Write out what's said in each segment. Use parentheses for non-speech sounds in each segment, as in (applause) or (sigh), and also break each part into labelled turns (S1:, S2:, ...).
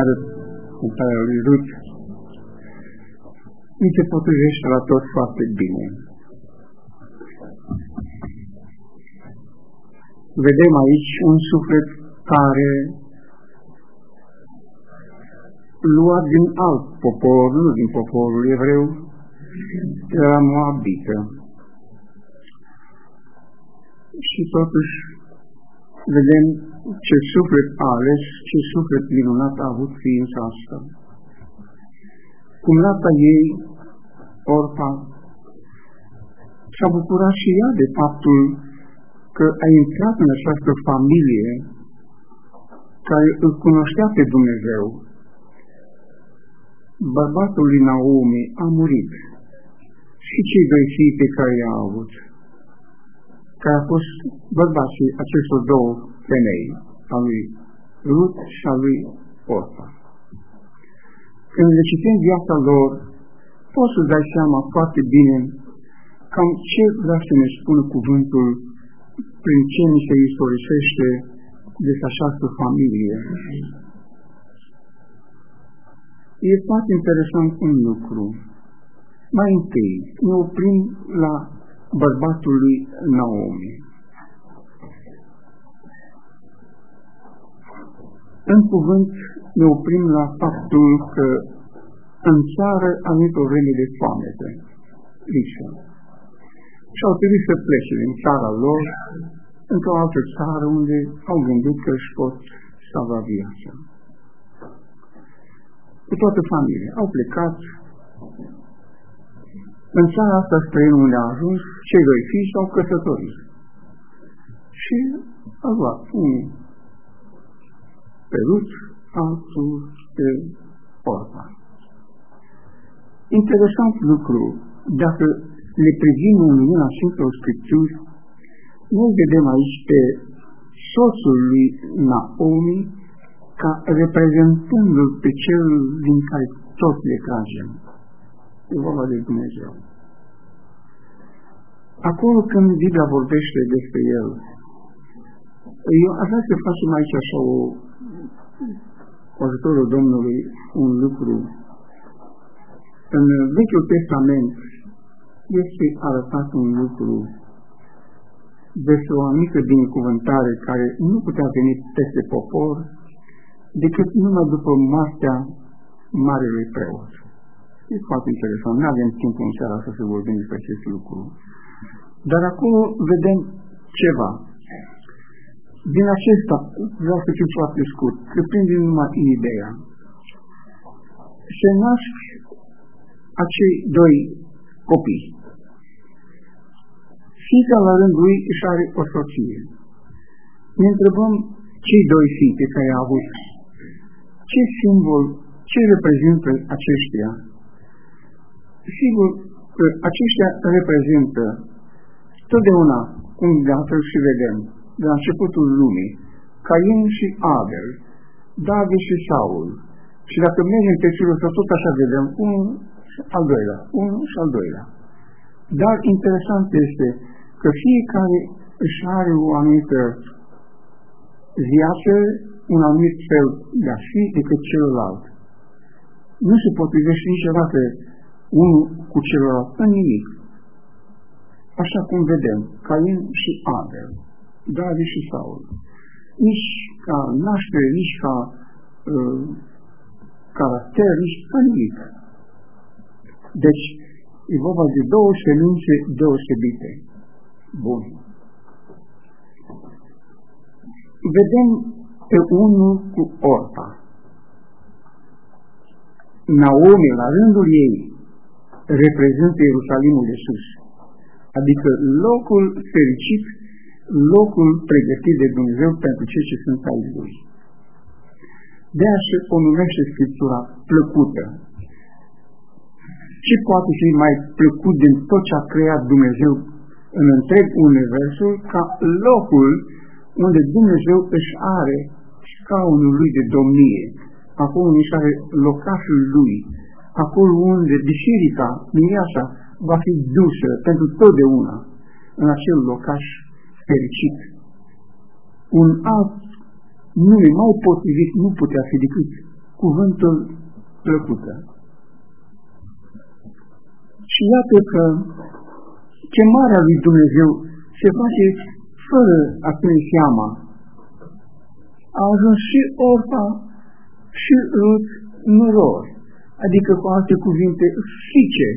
S1: arăt cântarea lui Rut, mi se potrivește la tot foarte bine. Vedem aici un suflet care luat din alt popor, nu din poporul evreu, era moabită. Și totuși vedem ce suflet ales, ce suflet minunat a avut ființa asta. Cumnata ei, Orpa, s-a bucurat și ea de faptul că a intrat în această familie care îl cunoștea pe Dumnezeu. Bărbatul lui Naomi a murit și cei doi fii pe care i-a avut, care a fost bărbații acestor două femei, a lui Rut și a lui Orpa. Când le citim viața lor, poți să dai seama foarte bine cam ce vrea să ne spună cuvântul prin ce ni se istorisește despre această familie. E foarte interesant un lucru. Mai întâi, ne oprim la bărbatul lui Naomi. În cuvânt ne oprim la faptul că în țară a venit o vreme de foamete, lipsă. Și au trebuit să plece din țara lor într-o altă țară unde au gândit că își pot salva viața. Cu toată familia. Au plecat în țara asta străină unde a ajuns, cei doi fii s-au căsătorit. Și au luat unul pe Rut, altul pe Orpa. Interesant lucru, dacă le privim în lumina Sfântelor Scripturi, noi vedem aici pe soțul lui Naomi ca reprezentându-l pe cel din care toți le tragem. E vorba de Dumnezeu. Acolo când Biblia vorbește despre el, eu aș vrea să facem aici așa o, cu ajutorul Domnului, un lucru. În Vechiul Testament este arătat un lucru despre o anumită binecuvântare care nu putea veni peste popor decât numai după moartea Marelui Preot. E foarte interesant, nu avem timp în seara asta să vorbim despre acest lucru. Dar acolo vedem ceva. Din acesta, vreau să fiu foarte scurt, că prindem numai ideea. Se nasc acei doi copii. Fica la rândul lui își are o soție. Ne întrebăm cei doi fii pe care a avut. Ce simbol, ce reprezintă aceștia? Sigur că aceștia reprezintă totdeauna, cum de altfel și vedem, de la începutul lumii, Cain și Abel, David și Saul. Și dacă mergem pe firul ăsta, tot așa vedem, unul și al doilea, unul și al doilea. Dar interesant este că fiecare își are o anumită viață, un anumit fel de a fi decât celălalt. Nu se potrivește niciodată unul cu celălalt în nimic. Așa cum vedem, Cain și Abel, David și Saul. Nici ca naștere, nici ca uh, caracter, nici ca nimic. Deci, e vorba de două semințe deosebite. Bun. Vedem pe unul cu Orpa. Naomi, la rândul ei, reprezintă Ierusalimul de sus, adică locul fericit, locul pregătit de Dumnezeu pentru cei ce sunt ai Lui. De așa o numește Scriptura plăcută. Ce poate fi mai plăcut din tot ce a creat Dumnezeu în întreg universul ca locul unde Dumnezeu își are scaunul lui de domnie, acolo unde își are locașul lui, acolo unde biserica, mireasa, va fi dusă pentru totdeauna în acel locaș fericit. Un alt nume mai potrivit nu putea fi decât cuvântul plăcută. Și iată că chemarea lui Dumnezeu se face fără a ține seama. A ajuns și Orpa și Rut noroc, adică cu alte cuvinte fice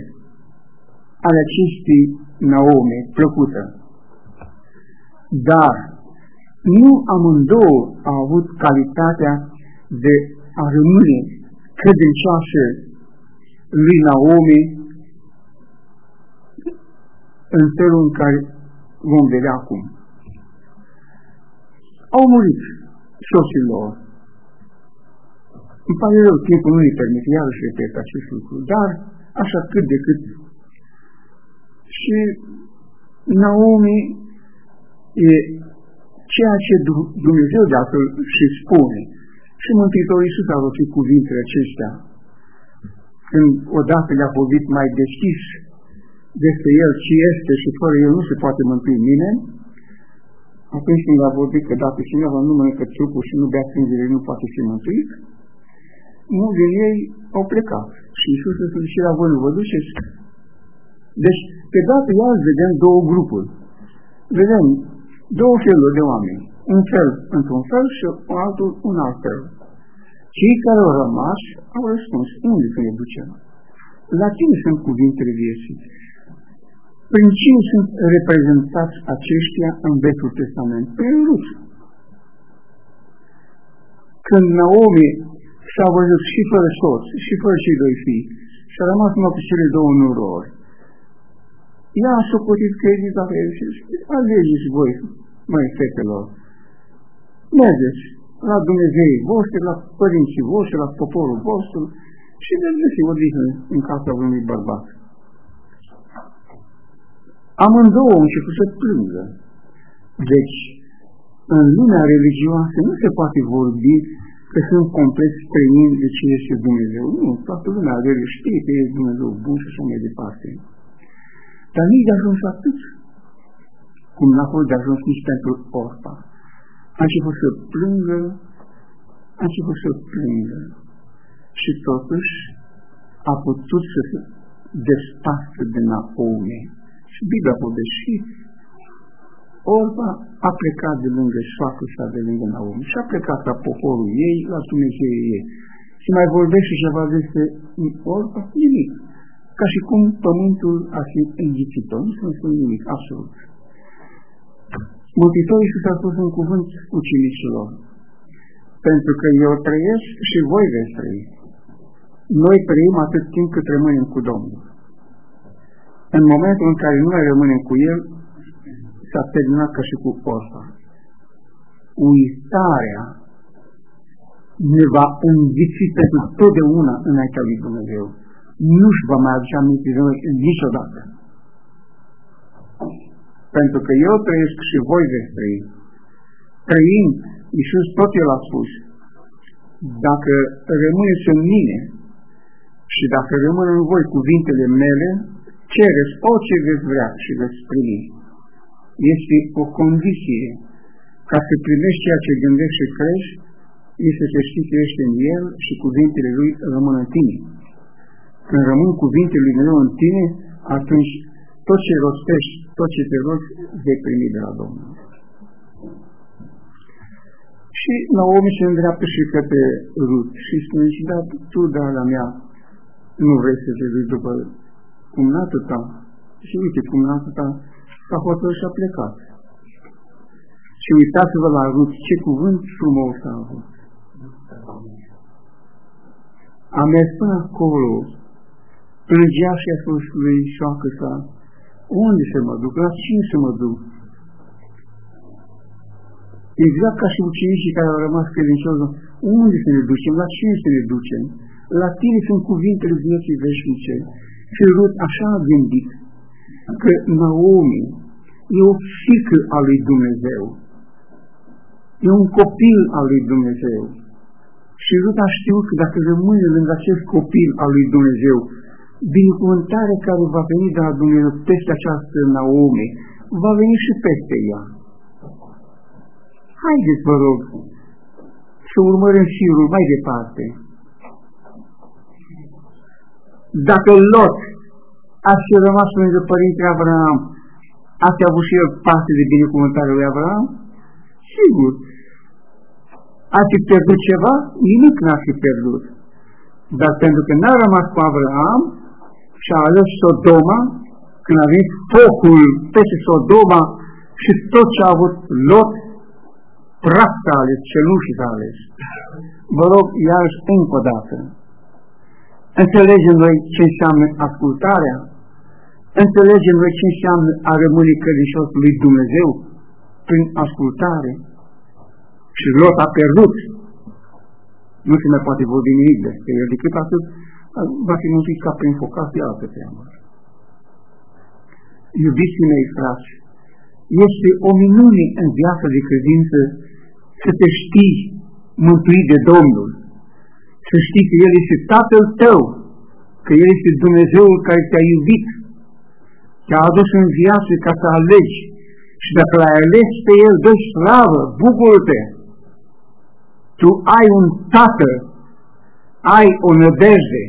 S1: ale acestei Naome plăcută. Dar nu amândouă au avut calitatea de a rămâne credincioasă lui Naomi în felul în care vom vedea acum. Au murit soții lor. Îmi pare rău, timpul nu-i permite, iarăși repet acest lucru, dar așa cât de cât. Și Naomi e ceea ce Dumnezeu de altfel și spune. Și Mântuitorul Iisus a rostit cuvintele acestea. Când odată le-a vorbit mai deschis despre El ce este și fără El nu se poate mântui nimeni, atunci când a vorbit că dacă cineva nu mănâncă trupul și nu bea sângele, nu poate fi mântuit, mulți din ei au plecat. Și Iisus a spus și la voi nu vă duceți. Deci, pe dată iarăși vedem două grupuri. Vedem două feluri de oameni. Un fel într-un fel și altul un alt fel. Cei care au rămas au răspuns, unde să ne ducem? La cine sunt cuvintele vieții? Prin cine sunt reprezentați aceștia în Vechiul Testament? Prin Rut. Când Naomi s-a văzut și fără soț, și fără cei doi fii, și a rămas numai cu cele două nurori, ea a socotit că e dacă el și alegeți voi, mai fetelor, mergeți la Dumnezeu voștri, la părinții voștri, la poporul vostru și de găsi odihnă în casa unui bărbat. Amândouă au început să plângă. Deci, în lumea religioasă nu se poate vorbi că sunt complet străini de ce este Dumnezeu. Nu, toată lumea are știe că e Dumnezeu bun și așa mai departe. Dar nici de ajuns atât, cum n-a fost de ajuns nici pentru Orpa. A început să plângă, a început să plângă și totuși a putut să se despartă de Naomi. Și Biblia vorbește și Orpa a plecat de lângă soacră sa, de lângă Naomi și a plecat la poporul ei, la Dumnezeu ei. Și mai vorbește ceva despre Orpa? Nimic. Ca și cum pământul ar fi înghițit-o. Nu se spune nimic, absolut. Mântuitorul Iisus a spus un cuvânt ucenicilor. Pentru că eu trăiesc și voi veți trăi. Noi trăim atât timp cât rămânem cu Domnul. În momentul în care nu mai rămânem cu El, s-a terminat ca și cu Orfa. Uitarea ne va înghiți pentru totdeauna înaintea lui Dumnezeu. Nu-și va mai aduce aminte de noi niciodată. Pentru că eu trăiesc și voi veți trăi. Trăind, Iisus tot El a spus, dacă rămâneți în mine și dacă rămân în voi cuvintele mele, cereți orice veți vrea și veți primi. Este o condiție ca să primești ceea ce gândești și crești, este să știi că ești în El și cuvintele Lui rămân în tine. Când rămân cuvintele Lui Dumnezeu în tine, atunci tot ce rostești, tot ce te rogi, vei primi de la Domnul. Și Naomi se îndreaptă și către Rut și spune și da, tu, la mea, nu vrei să te duci după cumnatul ta. Și uite, cumnatul ta s-a hotărât și a plecat. Și uitați-vă la Rut, ce cuvânt frumos a avut. A mers până acolo, plângea și a spus lui șoacă sa, unde să mă duc? La cine să mă duc? Exact ca și ucenicii care au rămas credincioși, unde să ne ducem? La cine să ne ducem? La tine sunt cuvintele vieții veșnice. Și Rut așa a gândit că Naomi e o fică a lui Dumnezeu. E un copil al lui Dumnezeu. Și Rut a știut că dacă rămâne lângă acest copil al lui Dumnezeu, binecuvântarea care va veni de la Dumnezeu peste această Naomi, va veni și peste ea. Haideți, vă rog, să urmărim șirul mai departe. Dacă Lot ar fi rămas lângă Părintele Avram, ar fi avut și el parte de binecuvântare lui Avram? Sigur. Ar fi pierdut ceva? Nimic n-ar fi pierdut. Dar pentru că n-a rămas cu Avram și a ales Sodoma, când a venit focul peste Sodoma și tot ce a avut Lot, praf s-a ales, cenușii s-a ales. Vă rog, iarăși încă o dată, înțelegem noi ce înseamnă ascultarea, înțelegem noi ce înseamnă a rămâne credincios lui Dumnezeu prin ascultare. Și Lot a pierdut. Nu se mai poate vorbi nimic despre el, decât atât va fi mântuit ca prin focat de altă teamă. Iubiții mei, frați, este o minune în viața de credință să te știi mântuit de Domnul, să știi că El este Tatăl tău, că El este Dumnezeul care te-a iubit, te-a adus în viață ca să alegi și dacă l-ai ales pe El, dă slavă, bucură-te! Tu ai un Tată, ai o nădejde,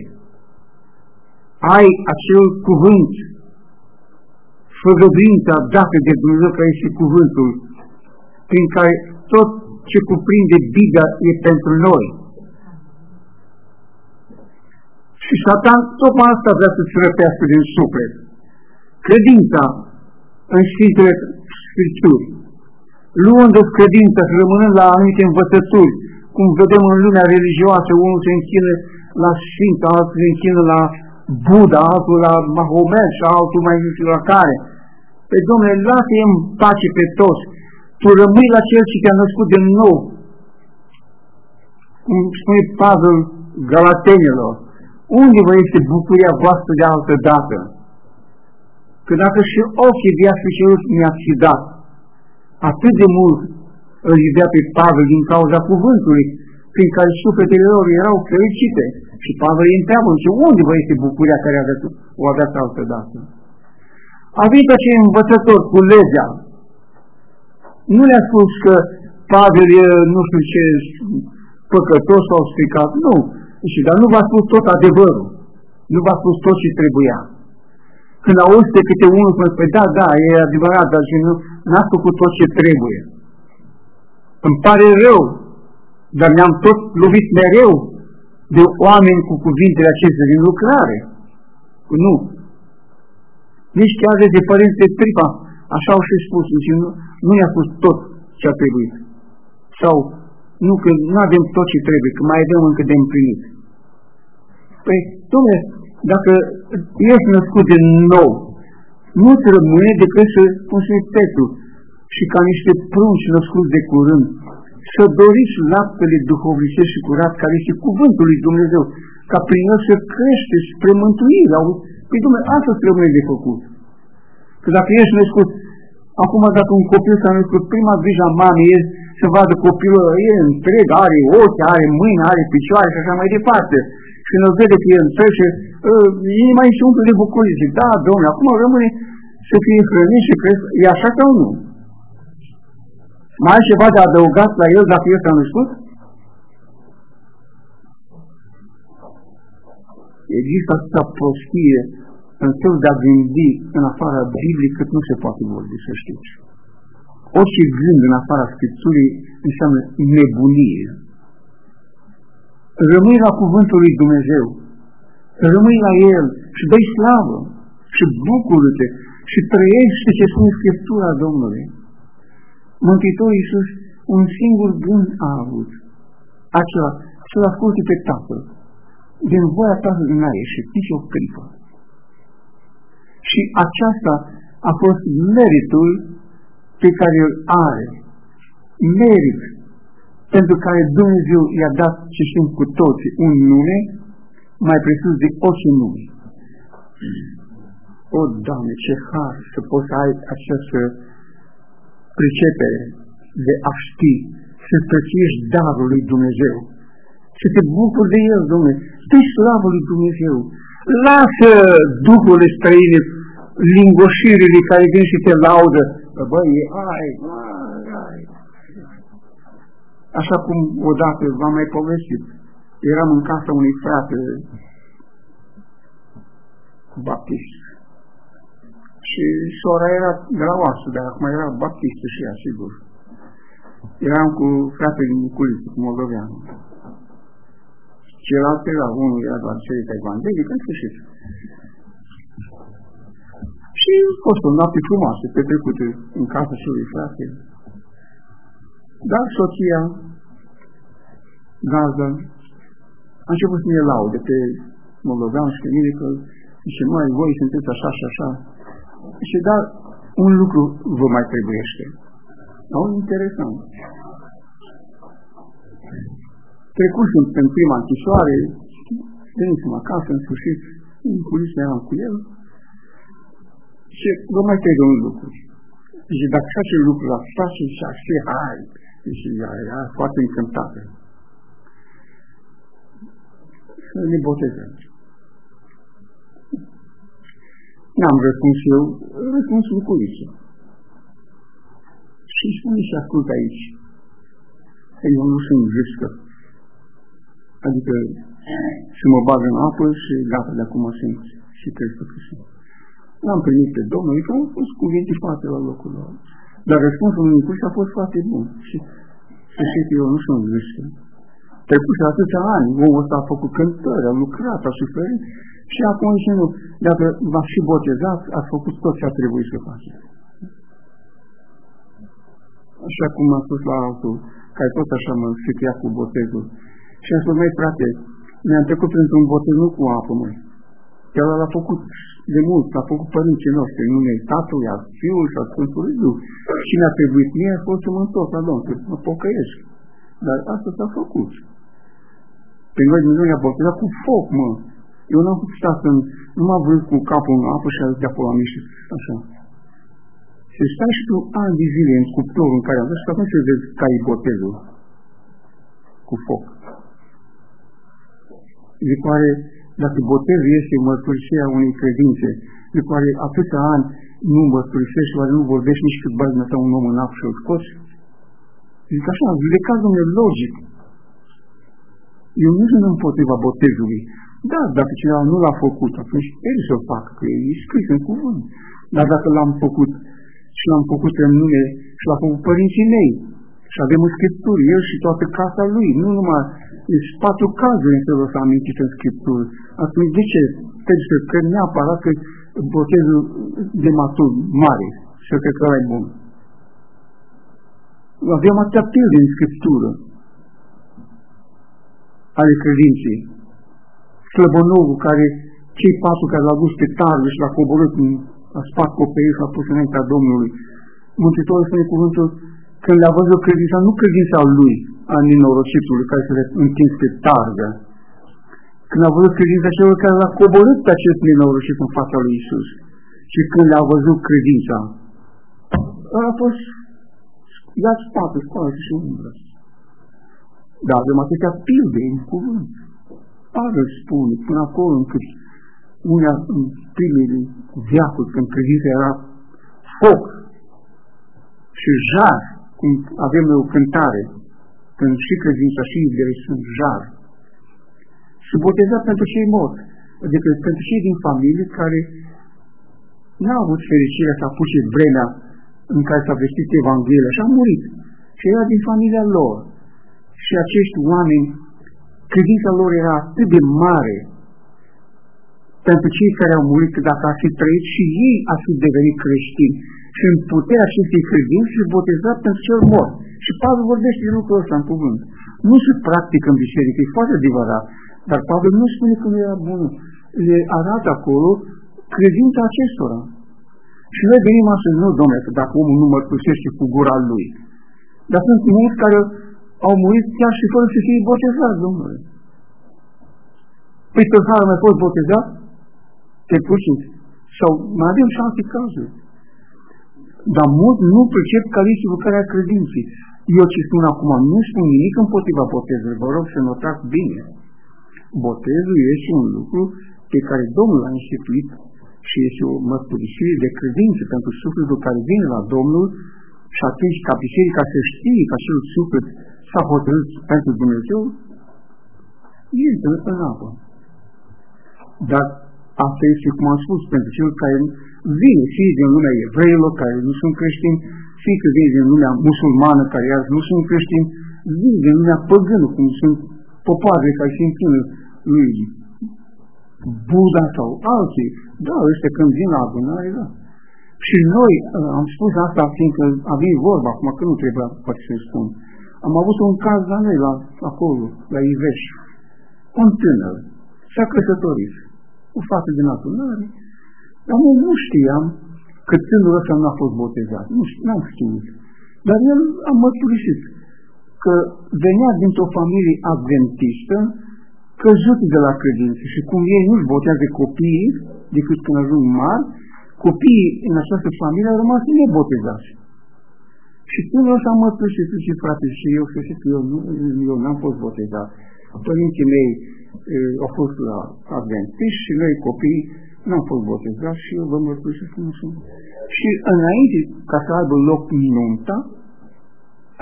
S1: ai acel cuvânt, făgăduința dată de Dumnezeu care este cuvântul, prin care tot ce cuprinde Biblia e pentru noi. Și Satan tocmai asta vrea să-ți răpească din suflet. Credința în Sfintele Scripturi, luând o credință și rămânând la anumite învățături, cum vedem în lumea religioasă, unul se închină la Sfânt, altul se închină la Buddha, altul la Mahomet și altul mai nu știu la care. Pe Domnule, lasă în pace pe toți. Tu rămâi la Cel ce te-a născut de nou. Cum spune Pavel Galatenilor, unde vă este bucuria voastră de altă dată? Că dacă și ochii viață și mi-ați fi dat, atât de mult îl iubea pe Pavel din cauza cuvântului, prin care sufletele lor erau fericite. Și Pavel îi întreabă, și unde vă este bucuria care aveți, o aveați altă dată? A venit acei învățători cu legea. Nu le-a spus că Pavel e nu știu ce păcătos sau stricat. Nu. Și dar nu v-a spus tot adevărul. Nu v-a spus tot ce trebuia. Când auzi de câte unul spune, păi da, da, e adevărat, dar și nu, n-a făcut tot ce trebuie. Îmi pare rău, dar ne-am tot lovit mereu de oameni cu cuvintele acestea din lucrare. Nu. Nici chiar de părinte stripa, așa au și spus, și nu, nu i-a spus tot ce a trebuit. Sau, nu că nu avem tot ce trebuie, că mai avem încă de împlinit. Păi, domnule, dacă ești născut din nou, nu-ți rămâne decât să, cum se Petru, și ca niște prunci născuți de curând, să doriți laptele duhovnicesc și curat, care este cuvântul lui Dumnezeu, ca prin el să crește spre mântuire. Păi, Dumnezeu, asta îți rămâne de făcut. Că dacă ești născut, acum dacă un copil s-a născut, prima grijă a mamei e să vadă copilul, e întreg, are ochi, are mâini, are picioare și așa mai departe. Și când îl vede că e întrece, inima îi se umple de bucurie. Zic, da, domnule, acum rămâne să fie hrănit și cresc. E așa sau nu? Mai ai ceva de adăugat la el dacă el s-a născut? Există atâta prostie în felul de a gândi în afara Bibliei cât nu se poate vorbi, să știți. Orice gând în afara Scripturii înseamnă nebunie. Rămâi la cuvântul lui Dumnezeu, rămâi la El și dai slavă și bucură-te și trăiește ce spune Scriptura Domnului. Mântuitorul Iisus un singur gând a avut, acela să-L asculte pe Tatăl. Din voia Tatălui n-a ieșit nici o clipă. Și aceasta a fost meritul pe care îl are. Merit pentru care Dumnezeu i-a dat, ce știm cu toți, un nume mai presus de orice nume. O, Doamne, ce har să poți să ai această pricepere de a ști, să îmbrățiești darul lui Dumnezeu, să te bucuri de el, Domnule, stă slavă lui Dumnezeu, lasă Duhul străine, lingoșirile care vin și te laudă, băi, ai, ai, ai. Așa cum odată v-am mai povestit, eram în casa unui frate baptist. Și sora era de la oasă, dar acum era baptistă și ea, sigur. Eram cu fratele Niculiță, cu moldoveanul. Celălalt era, unul era doar biserica evanghelică, în sfârșit. Și a fost o noapte frumoasă, petrecută în casa celui frate. Dar soția, gazda, a început să ne laude pe moldovean și pe mine că și mai voi sunteți așa și așa. Și dar un lucru vă mai trebuiește. Au interesant. Trecursem în prima închisoare, venisem acasă, în sfârșit, în culisă eram cu el, și vă mai trebuie un lucru. Și dacă face lucrul ăsta și și așa, hai, și ea era foarte încântată. Să ne botezăm. N-am răspuns eu, răspuns în culisă. Și spune și ascult aici, că eu nu sunt riscă. Adică să mă bag în apă și gata, de acum sunt și trebuie să sunt. L-am primit pe Domnul, că au fost cuvinte foarte la locul lor. Dar răspunsul lui Nicuș a fost foarte bun. Și să știți că eu nu sunt riscă. Trecut și atâția ani, omul ăsta a făcut cântări, a lucrat, a suferit și acum și nu, dacă v-ați și botezat, ați făcut tot ce a trebuit să faceți. Așa cum a spus la altul, care tot așa mă scria cu botezul. Și a spus, mai frate, mi-am trecut printr-un botez nu cu apă, măi. El l-a făcut de mult, l-a făcut părinții noștri, în numele Tatălui, al Fiului și al Sfântului Duh. Și mi-a trebuit mie, a fost să mă întorc la Domnul, să mă pocăiesc. Dar asta s-a făcut. Pe noi Dumnezeu ne-a botezat cu foc, mă. Eu n-am putut sta să nu m-am vrut cu capul în apă și a zis de acolo am ieșit. Așa. Și stai și tu ani de zile în cuptorul în care am dus și atunci vezi ca e botezul cu foc. De care, dacă botezul este mărturisirea unei credințe, de care atâția ani nu mărturisești, oare nu vorbești nici cât bagi ta un om în apă și îl scoți? Zic așa, judecat Dumnezeu logic. Eu nu sunt împotriva botezului. Da, dacă cineva nu l-a făcut, atunci el să-l facă, că e scris în cuvânt. Dar dacă l-am făcut și l-am făcut în nume și l-a făcut părinții mei, și avem în Scripturi, el și toată casa lui, nu numai, deci patru cazuri în felul ăsta amintit în Scripturi. Atunci de ce trebuie să cred neapărat că botezul de matur mare și că că e bun? Avem atâtea pilde în Scriptură ale credinței. Slăbănovul care, cei patru care l-au dus pe tară și l-a coborât, a spart copeii și a pus înaintea Domnului. Mântuitorul spune cuvântul, când le-a văzut credința, nu credința lui, a nenorocitului care se întins pe targă, când a văzut credința celor care l-a coborât pe acest nenorocit în fața lui Isus și când le-a văzut credința, a fost ia-ți spate, scoate și umbră. Dar avem atâtea pilde în cuvânt. Pavel spune, până acolo încât una în primele viacuri, când credința era foc și jar, cum avem o cântare, când și credința și iubirea sunt jar. Și botezat pentru cei morți, adică pentru cei din familie care n-au avut fericirea să apuce vremea în care s-a vestit Evanghelia și a murit. Și era din familia lor. Și acești oameni, credința lor era atât de mare pentru cei care au murit, că dacă ar fi trăit și ei ar fi devenit creștini și în puterea acestei credințe și botezat pentru cel mort. Și Pavel vorbește de lucrul ăsta în cuvânt. Nu se practică în biserică, e foarte adevărat, dar Pavel nu spune că nu era bun. Le arată acolo credința acestora. Și noi venim astăzi, nu, domnule, că dacă omul nu mărturisește cu gura lui. Dar sunt mulți care au murit chiar și fără să fie botezați, domnule. Păi tâlharul mai fost botezat? Te pușit. Sau mai avem și alte cazuri. Dar mulți nu pricep care este lucrarea credinței. Eu ce spun acum, nu spun nimic împotriva botezului, vă rog să notați bine. Botezul este un lucru pe care Domnul l-a instituit și este o mărturisire de credință pentru sufletul care vine la Domnul și atunci ca biserica să știe că acel suflet s-a hotărât pentru Dumnezeu, intră în apă. Dar Asta este, cum am spus, pentru cel care vine, fie din lumea evreilor, care nu sunt creștini, fie că vine din lumea musulmană, care iar nu sunt creștini, vine din lumea păgână, cum sunt popoarele care se închină lui Buddha sau alții. Da, ăștia când vin la adunare, da. Și noi, uh, am spus asta fiindcă avem vorba, acum că nu trebuia poate să spun. Am avut un caz la noi, la, acolo, la Iveș. Un tânăr s-a căsătorit cu fată din adunare, dar noi nu știam că tânărul ăsta nu a fost botezat. Nu știu, n-am știut. Dar el a mărturisit că venea dintr-o familie adventistă, căzut de la credință și cum ei nu-și botează copiii decât când ajung mari, copiii în această familie au rămas nebotezați. Și tânărul ăsta a mărturisit și frate și eu, să știți că eu, eu n-am fost botezat. Părinții mei au fost la adventiști și noi copii n-am fost botezați și eu vă mărturisesc cum sunt. Și înainte ca să aibă loc nunta,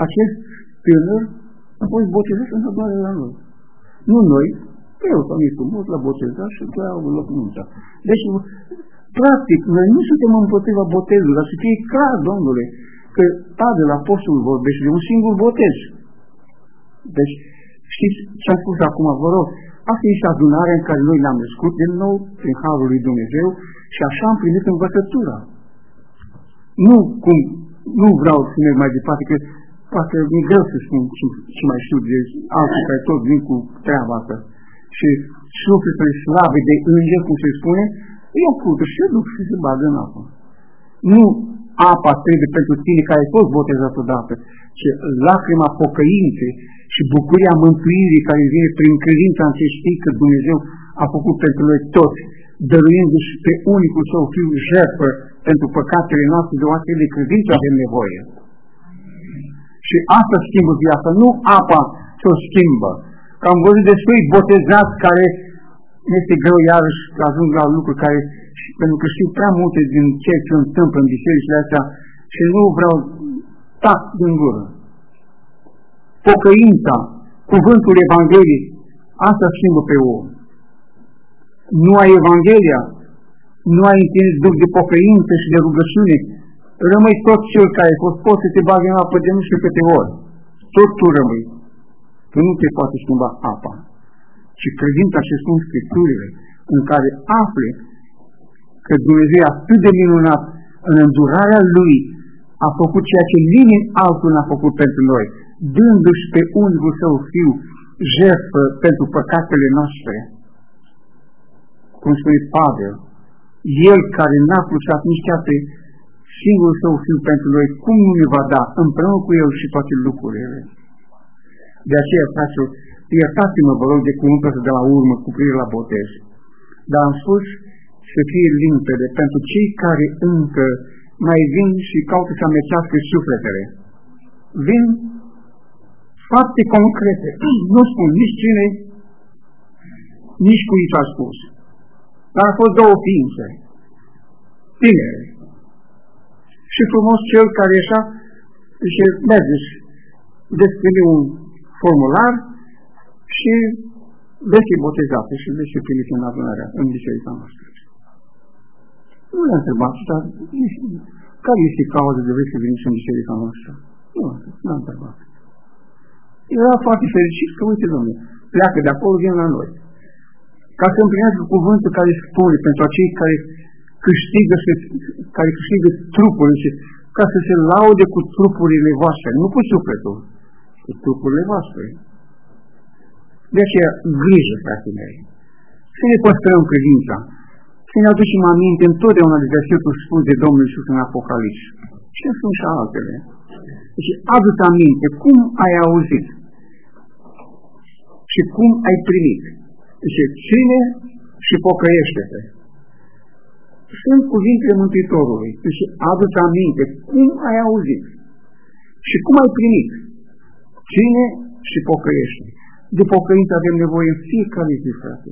S1: acest tânăr a fost botezat în adunare la noi. Nu noi, eu am ieșit frumos, l-a botezat și după aia au loc nunta. Deci, practic, noi nu suntem împotriva botezului, dar să fie clar, domnule, că Pavel Apostol vorbește de un singur botez. Deci, știți ce am spus acum, vă rog, Asta este adunarea în care noi ne-am născut din nou prin Harul lui Dumnezeu și așa am primit învățătura. Nu cum, nu vreau să merg mai departe, că poate mi-e greu să spun ce, ce mai știu de alții care tot vin cu treaba asta. Și sufletele slabe de înger, cum se spune, îi apucă și duc și se bagă în apă. Nu apa trebuie pentru tine care ai fost botezat odată, ci lacrima pocăinței și bucuria mântuirii care vine prin credința în ce știi că Dumnezeu a făcut pentru noi toți, dăruindu-și pe unicul său fiu jertfă pentru păcatele noastre, de o astfel de credință avem nevoie. Și asta schimbă viața, nu apa ce o schimbă. Că am văzut destui botezați care este greu iarăși să ajung la lucruri care, pentru că știu prea multe din ce se întâmplă în bisericile astea și nu vreau tac din gură pocăința, cuvântul Evangheliei, asta schimbă pe om. Nu ai Evanghelia, nu ai întins duc de pocăință și de rugăciune, rămâi tot cel care ai fost, poți să te bagi în apă de nu știu câte ori. Tot tu rămâi. Tu nu te poate schimba apa. Și credința și spun Scripturile, în care afli că Dumnezeu e atât de minunat în îndurarea Lui, a făcut ceea ce nimeni altul n-a făcut pentru noi dându-și pe unicul său fiu jertfă pentru păcatele noastre. Cum spune Pavel, el care n-a plusat nici chiar pe singurul său fiu pentru noi, cum nu ne va da împreună cu el și toate lucrurile? De aceea, frate, iertați-mă, vă rog, de cuvântul de la urmă cu privire la botez. Dar am spus să fie limpede pentru cei care încă mai vin și caută să amețească sufletele. Vin fapte concrete. (clears throat) Nu spun nici cine, nici cui s-a spus. Dar a fost două ființe, tinere. Și frumos cel care așa și merge și descrie un formular și veți botezate și veți primiți în adunarea, în biserica noastră. Nu le-am întrebat, dar care este cauza de vreți să veniți în biserica noastră? Nu, nu am întrebat. Era foarte fericit că, uite, domnule, pleacă de acolo, vin la noi. Ca să împlinească cuvântul care spune pentru acei care câștigă, care câștigă trupurile și ca să se laude cu trupurile voastre, nu cu sufletul, cu trupurile voastre. De aceea, grijă, frații mei, să ne păstrăm credința, să ne aducem aminte întotdeauna de versetul spus de Domnul Iisus în Apocalips. Și sunt și altele. Deci, adu-ți aminte, cum ai auzit? și cum ai primit. Și ține și pocăiește-te. Sunt cuvintele Mântuitorului. Și adu-ți aminte cum ai auzit și cum ai primit. Ține și pocăiește. De pocăință avem nevoie în fiecare zi, frate.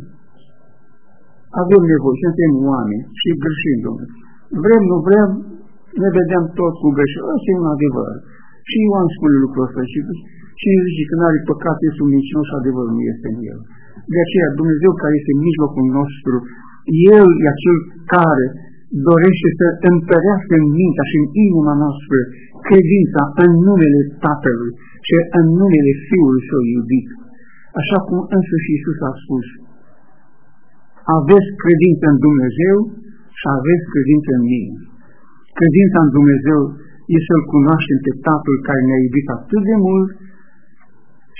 S1: Avem nevoie, suntem oameni și greșim, Domnule. Vrem, nu vrem, ne vedem tot cu greșeli. Ăsta e un adevăr. Și Ioan spune lucrul ăsta și Cine zice că nu are păcat este un mincinos și adevărul nu este în el. De aceea Dumnezeu care este în mijlocul nostru El e acel care dorește să întărească în mintea și în inima noastră credința în numele Tatălui și în numele Fiului Său iubit. Așa cum însuși Iisus a spus, aveți credință în Dumnezeu și aveți credință în mine. Credința în Dumnezeu e să-L cunoaștem pe Tatăl care ne-a iubit atât de mult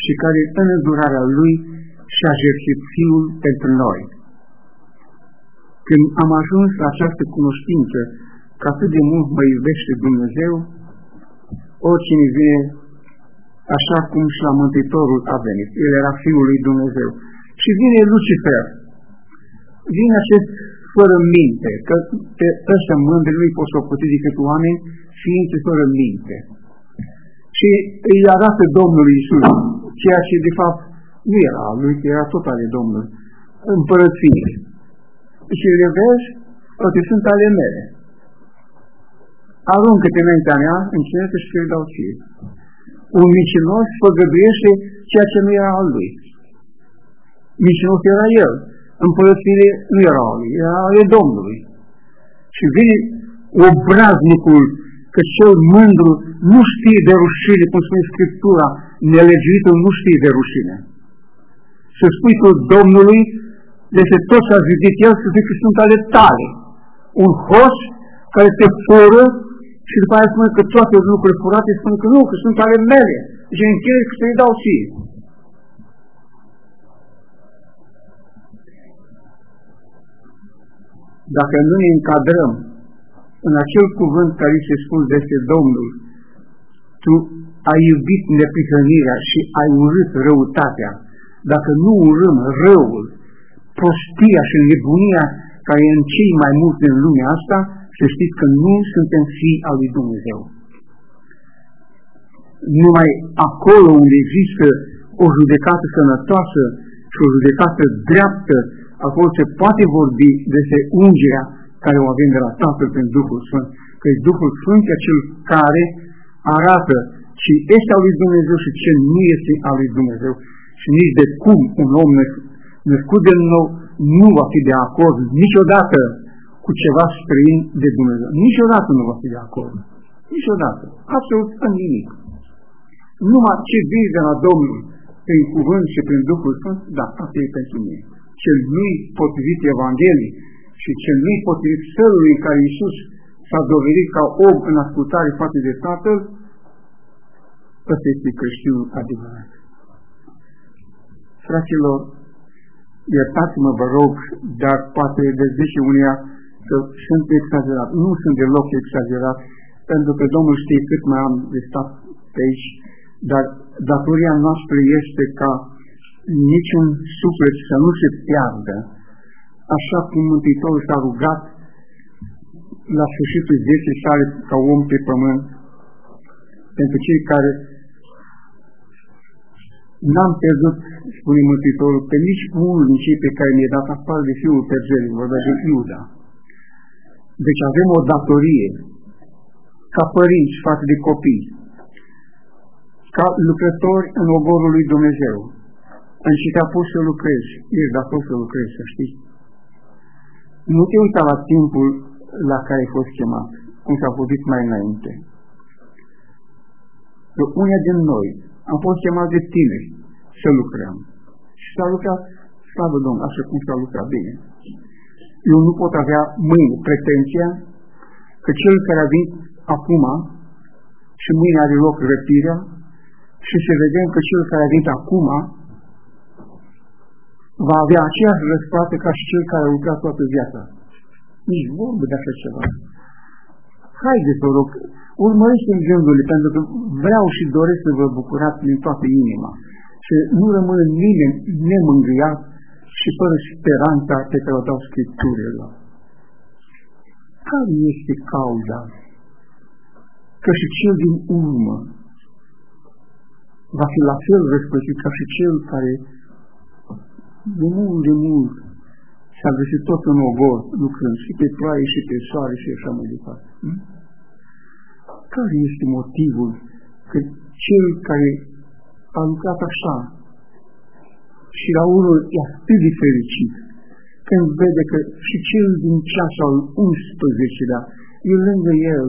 S1: și care în îndurarea Lui și-a jertfit Fiul pentru noi. Când am ajuns la această cunoștință că atât de mult mă iubește Dumnezeu, oricine vine așa cum și la Mântuitorul a venit. El era Fiul lui Dumnezeu. Și vine Lucifer. Vine acest fără minte, că pe ăștia mândri nu-i poți socoти decât oameni ființe fără minte. Și îi arată Domnului Isus, ceea ce de fapt nu era lui, era tot ale Domnului, împărăție. Și le vezi, toate sunt ale mele. Aruncă-te înaintea mea, încetă și să-i dau ție. Un micinos făgăduiește ceea ce nu era al lui. Micinos era el. Împărățile nu era al lui, era ale Domnului. Și vine obraznicul că cel mândru nu știe de rușine, cum spune Scriptura, nelegiuitul nu știe de rușine. Să spui cu Domnului, este tot ce a zis el, să zic că sunt ale tale. Un host care te fură și după aia spune că toate lucrurile furate spune că nu, că sunt ale mele. Și încheie că să-i dau ție. Dacă nu ne încadrăm în acel cuvânt care se spune despre Domnul, tu ai iubit neprihănirea și ai urât răutatea. Dacă nu urâm răul, prostia și nebunia care e în cei mai mulți în lumea asta, să știți că nu suntem fii al lui Dumnezeu. Numai acolo unde există o judecată sănătoasă și o judecată dreaptă, acolo se poate vorbi despre ungerea care o avem de la Tatăl prin Duhul Sfânt, că e Duhul Sfânt cel care arată ce este al lui Dumnezeu și ce nu este al lui Dumnezeu. Și nici de cum un om născut de nou nu va fi de acord niciodată cu ceva străin de Dumnezeu. Niciodată nu va fi de acord. Niciodată. Absolut în nimic. Numai ce vii de la Domnul prin cuvânt și prin Duhul Sfânt, da, asta e pentru mine. Cel nu-i potrivit Evangheliei și cel nu-i potrivit felului în care Iisus s-a dovedit ca om în ascultare față de Tatăl, ăsta este creștinul adevărat. Fraților, iertați-mă, vă rog, dar poate dezvice unia că sunt exagerat. Nu sunt deloc exagerat, pentru că Domnul știe cât mai am de stat pe aici, dar datoria noastră este ca niciun suflet să nu se piardă, așa cum Mântuitorul s-a rugat la sfârșitul vieții sale ca om pe pământ, pentru cei care n-am pierdut, spune Mântuitorul, pe nici unul din cei pe care mi-e dat afară de fiul Pergelii, vorbea de Iuda. Deci avem o datorie ca părinți față de copii, ca lucrători în ogorul lui Dumnezeu, în ce te-a pus să lucrezi, ești dator să lucrezi, să știi. Nu te uita la timpul la care ai fost chemat, cum s-a vorbit mai înainte. Că unii din noi am fost chemați de tine să lucrăm. Și s-a lucrat, slavă Domnul, așa cum s-a lucrat bine. Eu nu pot avea mâine pretenția că cel care a venit acum și mâine are loc răpirea și să vedem că cel care a venit acum va avea aceeași răsplată ca și cel care a lucrat toată viața. Nici vorbă de așa ceva. Haideți, vă rog, urmăriți-mi gândurile, pentru că vreau și doresc să vă bucurați din toată inima. Și nu rămâne nimeni nemângâiat și fără speranța pe care o dau Scripturile. Care este cauza? Că și cel din urmă va fi la fel răspățit ca și cel care de mult, de mult s-a găsit tot în ogor, lucrând și pe ploaie și pe soare și așa mai departe. Hmm? Care este motivul că cel care a lucrat așa și la unul e atât de fericit când vede că și cel din ceasul al 11-lea e lângă el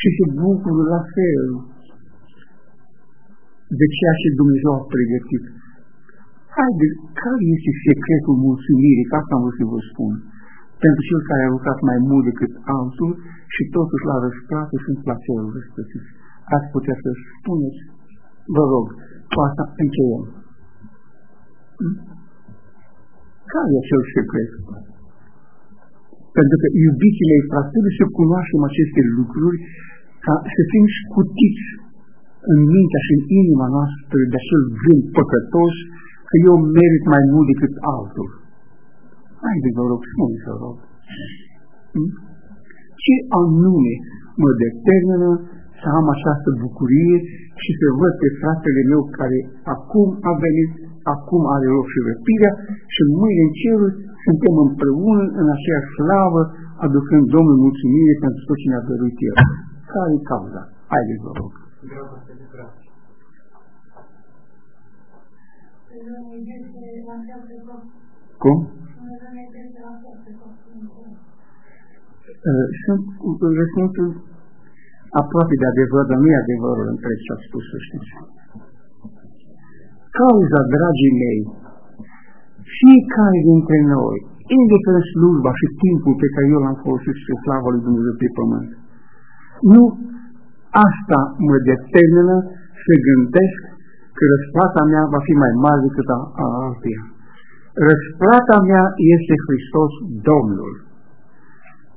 S1: și se bucură la fel de ceea ce Dumnezeu a pregătit. Haide, care este secretul mulțumirii? Ca asta am vrut să vă spun. Pentru cel care a lucrat mai mult decât altul și totuși la răsplată sunt la fel răspătiți. Ați putea să spuneți, vă rog, cu asta încheiem. Hmm? Care e acel secret? Pentru că, iubițile frate, trebuie să cunoaștem aceste lucruri ca să fim scutiți în mintea și în inima noastră de acel gând păcătos că eu merit mai mult decât altul. Haideți, vă rog, spune vă rog. Hmm? Ce anume mă determină să am această bucurie și să văd pe fratele meu care acum a venit, acum are loc și răpirea și mâine în cerul suntem împreună în aceeași slavă, aducând Domnul mulțumire pentru tot ce ne-a dăruit El. Care e cauza? Haideți, vă rog. Cum? Sunt răspunsul aproape de adevăr, dar nu e adevărul între ce a spus, să știți. Cauza, dragii mei, fiecare dintre noi, indiferent slujba și timpul pe care eu l-am folosit și slavă lui Dumnezeu pe pământ, nu asta mă determină să gândesc că răsplata mea va fi mai mare decât a, a altuia. Răsplata mea este Hristos Domnul.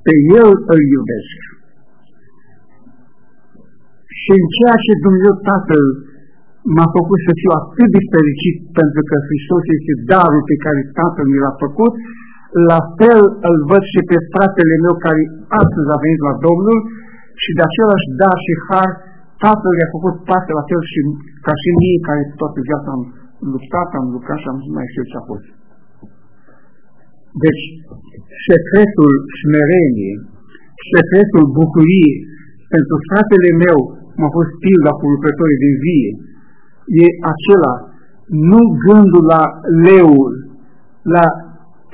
S1: Pe El îl iubesc. Și în ceea ce Dumnezeu Tatăl m-a făcut să fiu atât de fericit pentru că Hristos este darul pe care Tatăl mi l-a făcut, la fel îl văd și pe fratele meu care astăzi a venit la Domnul și de același dar și har Tatăl i-a făcut parte la fel și ca și mie care toată viața am luptat, am lucrat și am mai știu ce a fost. Deci, secretul smereniei, secretul bucuriei pentru fratele meu, m-a fost pilda cu lucrătorii de vie, e acela, nu gândul la leul, la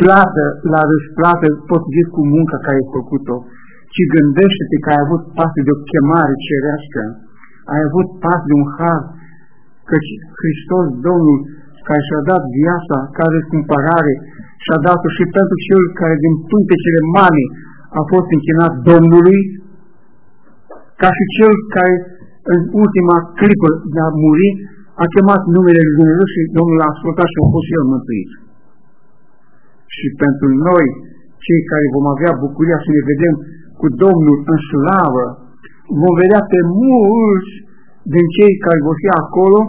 S1: plată, la răsplată, potrivit cu munca care ai făcut-o, ci gândește-te că ai avut parte de o chemare cerească, ai avut parte de un har, căci Hristos Domnul, care și-a dat viața ca răscumpărare, și-a dat-o și pentru cel care din cele mari a fost închinat Domnului, ca și cel care în ultima clipă de a muri a chemat numele Lui Dumnezeu și Domnul l-a ascultat și a fost și el mântuit. Și pentru noi, cei care vom avea bucuria să ne vedem cu Domnul în slavă, vom vedea pe mulți din cei care vor fi acolo,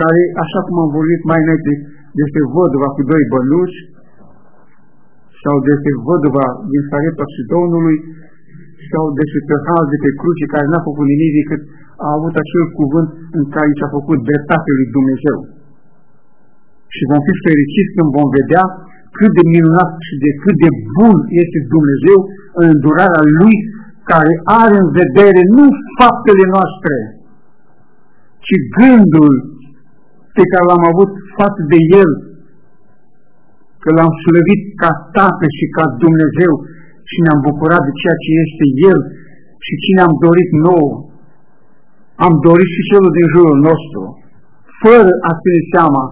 S1: care, așa cum am vorbit mai înainte despre văduva cu doi bănuși, sau despre văduva din Sareta și Domnului, sau despre tăhal de pe cruce care n-a făcut nimic decât a avut acel cuvânt în care și-a făcut dreptate lui Dumnezeu. Și vom fi fericiți când vom vedea cât de minunat și de cât de bun este Dumnezeu în îndurarea Lui care are în vedere nu faptele noastre, ci gândul pe care l-am avut față de El, că l-am slăvit ca Tată și ca Dumnezeu și ne-am bucurat de ceea ce este El și cine am dorit nouă. Am dorit și celul din jurul nostru, fără a ține seama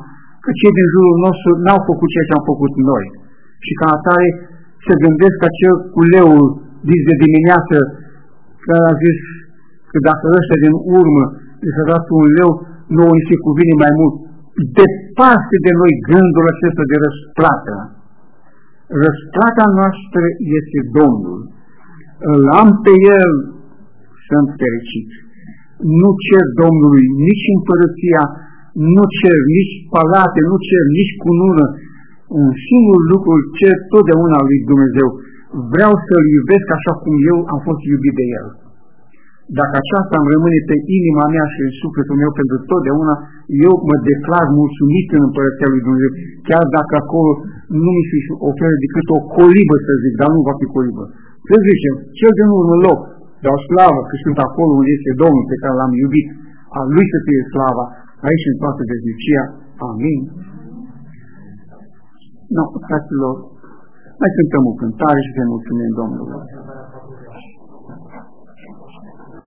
S1: că cei din jurul nostru n-au făcut ceea ce am făcut noi. Și ca atare se gândesc ca cel cu leul zis de dimineață, care a zis că dacă ăștia din urmă li s-a dat un leu, nu îi se cuvine mai mult. Departe de noi gândul acesta de răsplată. Răsplata noastră este Domnul. Îl am pe El, sunt fericit. Nu cer Domnului nici împărăția, nu cer nici palate, nu cer nici cunună. Un singur lucru cer totdeauna lui Dumnezeu. Vreau să-L iubesc așa cum eu am fost iubit de El. Dacă aceasta îmi rămâne pe inima mea și în sufletul meu pentru totdeauna, eu mă declar mulțumit în Împărăția lui Dumnezeu, chiar dacă acolo nu mi se oferă decât o colibă, să zic, dar nu va fi colibă. Să zicem, cel din urmă loc, dau slavă că sunt acolo unde este Domnul pe care l-am iubit, a Lui să fie slava, aici în toată vezicia. Amin. No, fraților, Mai cântăm o cântare și să mulțumim Domnului.